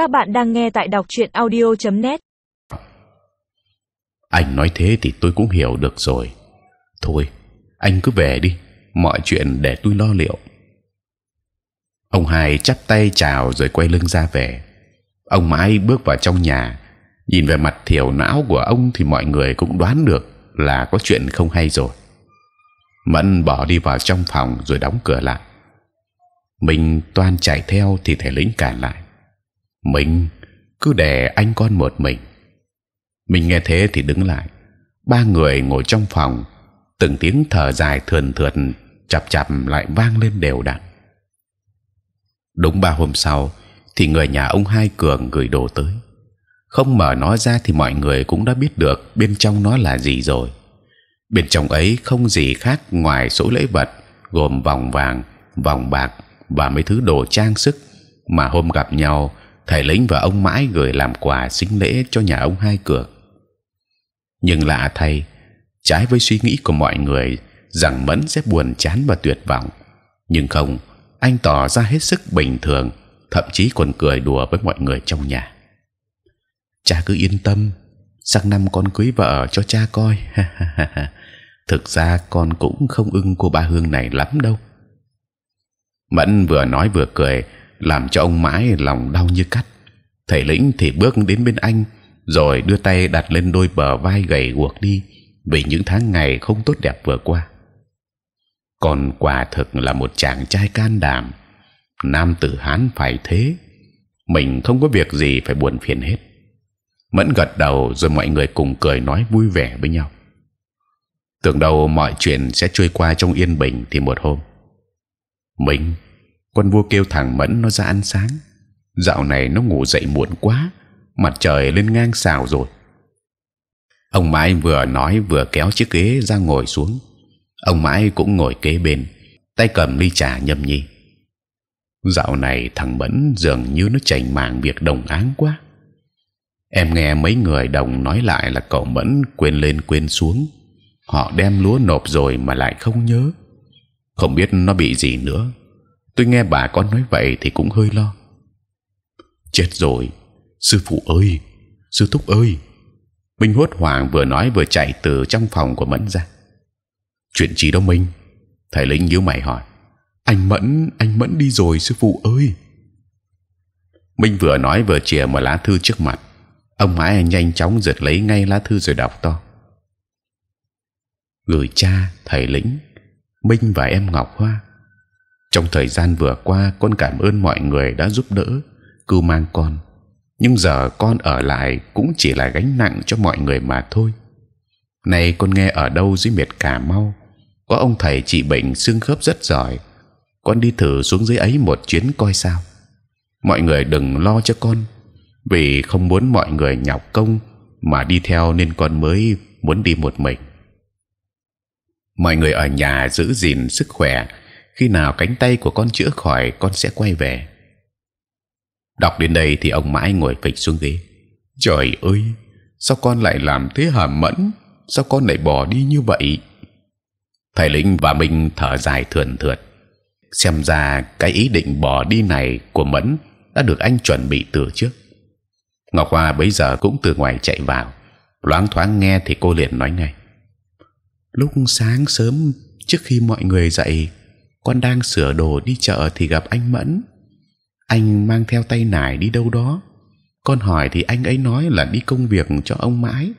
Các bạn đang nghe tại đọc truyện audio.net. Anh nói thế thì tôi cũng hiểu được rồi. Thôi, anh cứ về đi, mọi chuyện để tôi lo liệu. Ông hai chắp tay chào rồi quay lưng ra về. Ông mãi bước vào trong nhà, nhìn về mặt thiểu não của ông thì mọi người cũng đoán được là có chuyện không hay rồi. Mẫn bỏ đi vào trong phòng rồi đóng cửa lại. Mình toan chạy theo thì thể lĩnh cản lại. Mình cứ để anh con một mình. Mình nghe thế thì đứng lại. Ba người ngồi trong phòng, từng tiếng thở dài thườn thượt chập chập lại vang lên đều đặn. Đúng ba hôm sau thì người nhà ông hai cường gửi đồ tới. Không mở nó ra thì mọi người cũng đã biết được bên trong nó là gì rồi. Bên trong ấy không gì khác ngoài số lễ vật gồm vòng vàng, vòng bạc và mấy thứ đồ trang sức mà hôm gặp nhau thầy lĩnh và ông mãi gửi làm quà sinh lễ cho nhà ông hai cược. Nhưng lạ thay, trái với suy nghĩ của mọi người rằng mẫn sẽ buồn chán và tuyệt vọng, nhưng không, anh tỏ ra hết sức bình thường, thậm chí còn cười đùa với mọi người trong nhà. Cha cứ yên tâm, sang năm con cưới vợ cho cha coi. Thực ra con cũng không ưng cô ba hương này lắm đâu. Mẫn vừa nói vừa cười, làm cho ông mãi lòng đau như cắt. Thầy lĩnh thì bước đến bên anh, rồi đưa tay đặt lên đôi bờ vai gầy guộc đi vì những tháng ngày không tốt đẹp vừa qua. Còn quả thực là một chàng trai can đảm, nam tử hán phải thế. Mình không có việc gì phải buồn phiền hết. Mẫn gật đầu rồi mọi người cùng cười nói vui vẻ với nhau. Tưởng đầu mọi chuyện sẽ trôi qua trong yên bình thì một hôm, mình con vua kêu thằng mẫn nó ra ăn sáng. Dạo này nó ngủ dậy muộn quá, mặt trời lên ngang xào rồi. Ông mãi vừa nói vừa kéo chiếc ghế ra ngồi xuống. Ông mãi cũng ngồi kế bên, tay cầm ly trà nhâm nhi. Dạo này thằng mẫn dường như nó chảnh màng việc đồng áng quá. Em nghe mấy người đồng nói lại là cậu mẫn quên lên quên xuống. Họ đem lúa nộp rồi mà lại không nhớ. Không biết nó bị gì nữa tôi nghe bà con nói vậy thì cũng hơi lo. Chết rồi. Sư phụ ơi. Sư thúc ơi. Minh hốt hoảng vừa nói vừa chạy từ trong phòng của mẫn ra. Chuyện gì đâu minh? Thầy lĩnh nhíu mày hỏi. Anh mẫn anh mẫn đi rồi, sư phụ ơi. Minh vừa nói vừa chìa một lá thư trước mặt. Ông mãi nhanh chóng giật lấy ngay lá thư rồi đọc to. Gửi cha, thầy lĩnh, minh và em ngọc hoa trong thời gian vừa qua, con cảm ơn mọi người đã giúp đỡ cưu mang con. Nhưng giờ con ở lại cũng chỉ là gánh nặng cho mọi người mà thôi. Này con nghe ở đâu dưới miệt cà mau, có ông thầy trị bệnh xương khớp rất giỏi. Con đi thử xuống dưới ấy một chuyến coi sao. Mọi người đừng lo cho con, vì không muốn mọi người nhọc công mà đi theo nên con mới muốn đi một mình. Mọi người ở nhà giữ gìn sức khỏe khi nào cánh tay của con chữa khỏi, con sẽ quay về. Đọc đến đây thì ông mãi ngồi phịch xuống ghế. Trời ơi, sao con lại làm thế hả mẫn? Sao con lại bỏ đi như vậy? Thầy lĩnh và minh thở dài thườn thượt. Xem ra cái ý định bỏ đi này của mẫn đã được anh chuẩn bị từ trước. Ngọc hoa bấy giờ cũng từ ngoài chạy vào. Loáng thoáng nghe thì cô liền nói ngay. Lúc sáng sớm, trước khi mọi người dậy con đang sửa đồ đi chợ thì gặp anh mẫn. Anh mang theo tay nải đi đâu đó. Con hỏi thì anh ấy nói là đi công việc cho ông mãi.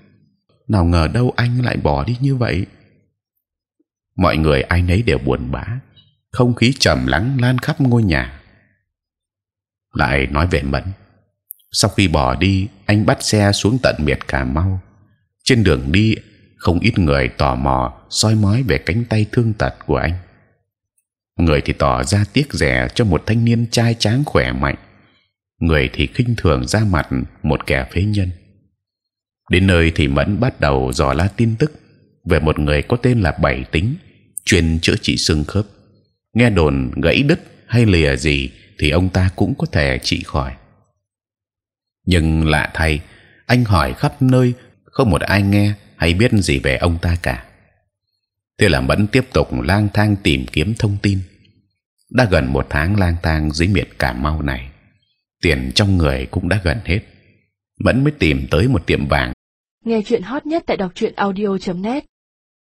Nào ngờ đâu anh lại bỏ đi như vậy. Mọi người ai nấy đều buồn bã. Không khí trầm lắng lan khắp ngôi nhà. Lại nói về mẫn. Sau khi bỏ đi, anh bắt xe xuống tận miệt cà mau. Trên đường đi, không ít người tò mò, soi mói về cánh tay thương tật của anh người thì tỏ ra tiếc rẻ cho một thanh niên trai tráng khỏe mạnh, người thì khinh thường ra mặt một kẻ phế nhân. Đến nơi thì mẫn bắt đầu dò la tin tức về một người có tên là Bảy Tính, chuyên chữa trị xương khớp. Nghe đồn gãy đứt hay lìa gì thì ông ta cũng có thể trị khỏi. Nhưng lạ thay, anh hỏi khắp nơi không một ai nghe hay biết gì về ông ta cả. Thế là mẫn tiếp tục lang thang tìm kiếm thông tin đã gần một tháng lang thang dưới miệt cà mau này, tiền trong người cũng đã gần hết. Mẫn mới tìm tới một tiệm vàng. Nghe chuyện hot nhất tại đọc truyện audio.net